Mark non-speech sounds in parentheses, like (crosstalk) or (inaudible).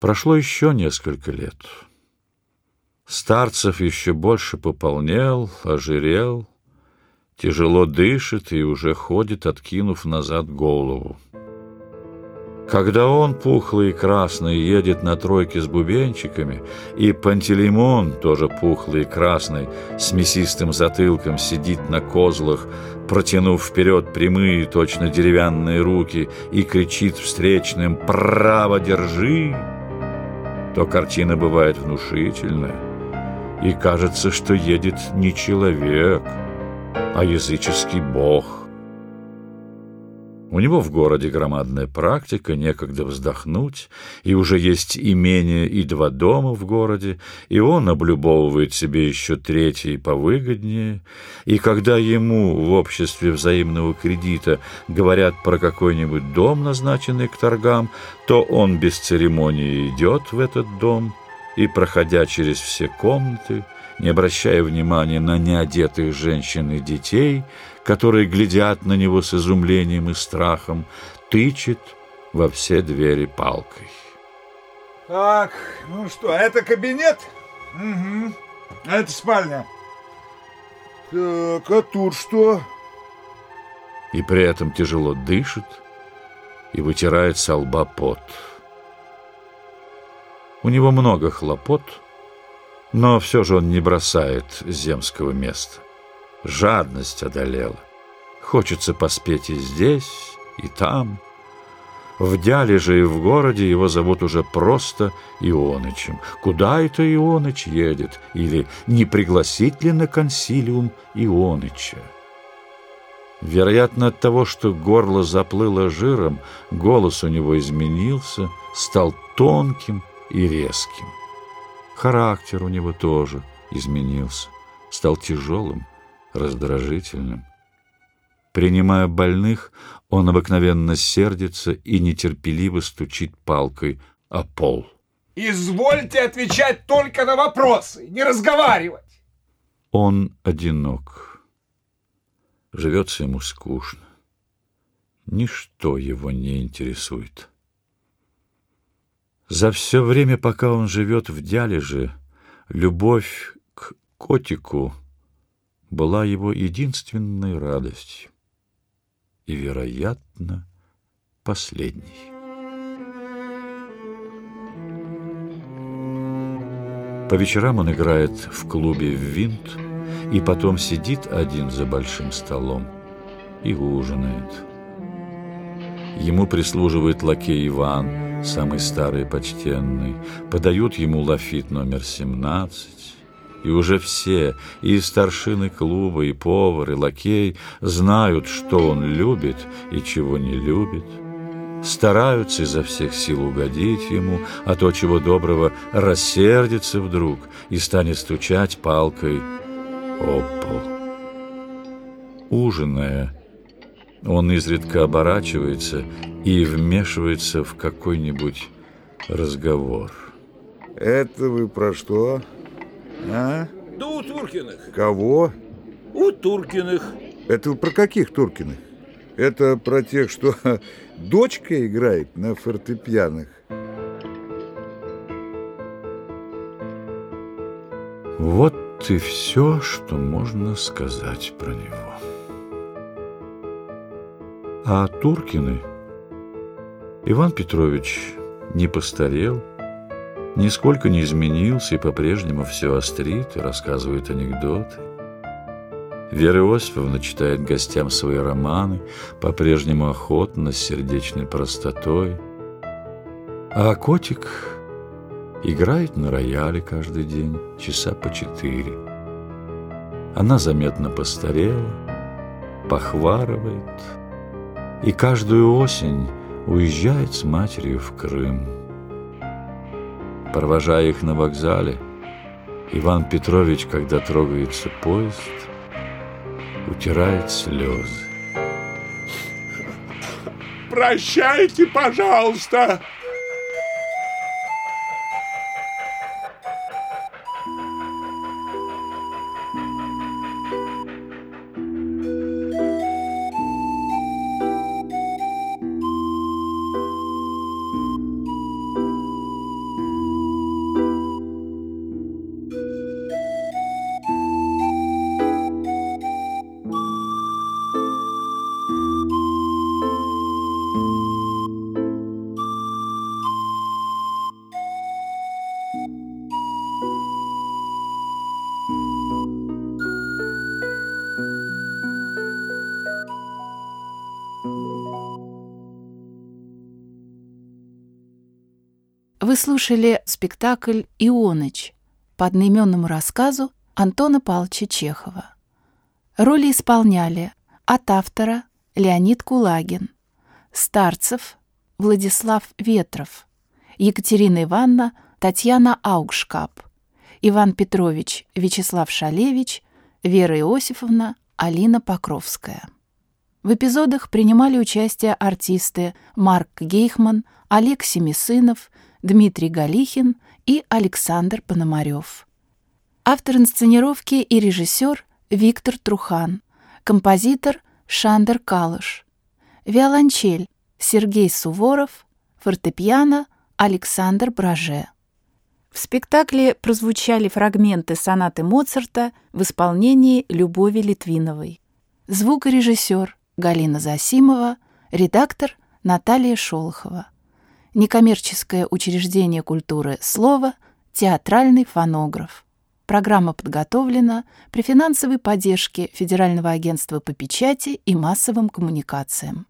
Прошло еще несколько лет. Старцев еще больше пополнел, ожирел, тяжело дышит и уже ходит, откинув назад голову. Когда он, пухлый и красный, едет на тройке с бубенчиками, и Пантелеймон, тоже пухлый и красный, с мясистым затылком сидит на козлах, протянув вперед прямые, точно деревянные руки, и кричит встречным «Право держи!», то картина бывает внушительная, и кажется, что едет не человек, а языческий бог – у него в городе громадная практика, некогда вздохнуть, и уже есть имение и два дома в городе, и он облюбовывает себе еще третий повыгоднее, и когда ему в обществе взаимного кредита говорят про какой-нибудь дом, назначенный к торгам, то он без церемонии идет в этот дом и, проходя через все комнаты, не обращая внимания на неодетых женщин и детей, которые глядят на него с изумлением и страхом, тычет во все двери палкой. Так, ну что, это кабинет? Угу. А это спальня. Так, а тут что? И при этом тяжело дышит и вытирает со лба пот. У него много хлопот, но все же он не бросает земского места. Жадность одолела. Хочется поспеть и здесь, и там. В Дяле же и в городе его зовут уже просто Ионычем. Куда это Ионыч едет? Или не пригласить ли на консилиум Ионыча? Вероятно, от того, что горло заплыло жиром, голос у него изменился, стал тонким и резким. Характер у него тоже изменился, стал тяжелым, раздражительным. Принимая больных, он обыкновенно сердится и нетерпеливо стучит палкой о пол. Извольте отвечать только на вопросы, не разговаривать. Он одинок. Живется ему скучно. Ничто его не интересует. За все время, пока он живет в Дялеже, любовь к котику была его единственной радостью и, вероятно, последней. По вечерам он играет в клубе в винт и потом сидит один за большим столом и ужинает. Ему прислуживает лакей Иван – самый старый и почтенный, подают ему лафит номер 17, и уже все, и старшины клуба, и повар, и лакей, знают, что он любит и чего не любит, стараются изо всех сил угодить ему, а то, чего доброго, рассердится вдруг и станет стучать палкой о пол. Ужиная, он изредка оборачивается и вмешивается в какой-нибудь разговор. Это вы про что? А? Да у Туркиных. Кого? У Туркиных. Это вы про каких Туркиных? Это про тех, что (laughs) дочка играет на фортепианах. Вот и все, что можно сказать про него. А Туркины Иван Петрович не постарел, нисколько не изменился и по-прежнему все острит и рассказывает анекдоты. Вера Иосифовна читает гостям свои романы, по-прежнему охотно, с сердечной простотой. А котик играет на рояле каждый день, часа по четыре. Она заметно постарела, похварывает – и каждую осень уезжает с матерью в Крым. Провожая их на вокзале, Иван Петрович, когда трогается поезд, утирает слезы. Прощайте, пожалуйста! Вы слушали спектакль «Ионыч» по одноименному рассказу Антона Павловича Чехова. Роли исполняли от автора Леонид Кулагин, Старцев Владислав Ветров, Екатерина Ивановна Татьяна Аугшкап, Иван Петрович Вячеслав Шалевич, Вера Иосифовна Алина Покровская. В эпизодах принимали участие артисты Марк Гейхман, Олег Семисынов, Дмитрий Галихин и Александр Пономарев. Автор инсценировки и режиссер Виктор Трухан, композитор Шандер Калыш, виолончель Сергей Суворов, фортепиано Александр Браже. В спектакле прозвучали фрагменты сонаты Моцарта в исполнении Любови Литвиновой. Звукорежиссер Галина Засимова, редактор Наталья Шолохова. Некоммерческое учреждение культуры «Слово», театральный фонограф. Программа подготовлена при финансовой поддержке Федерального агентства по печати и массовым коммуникациям.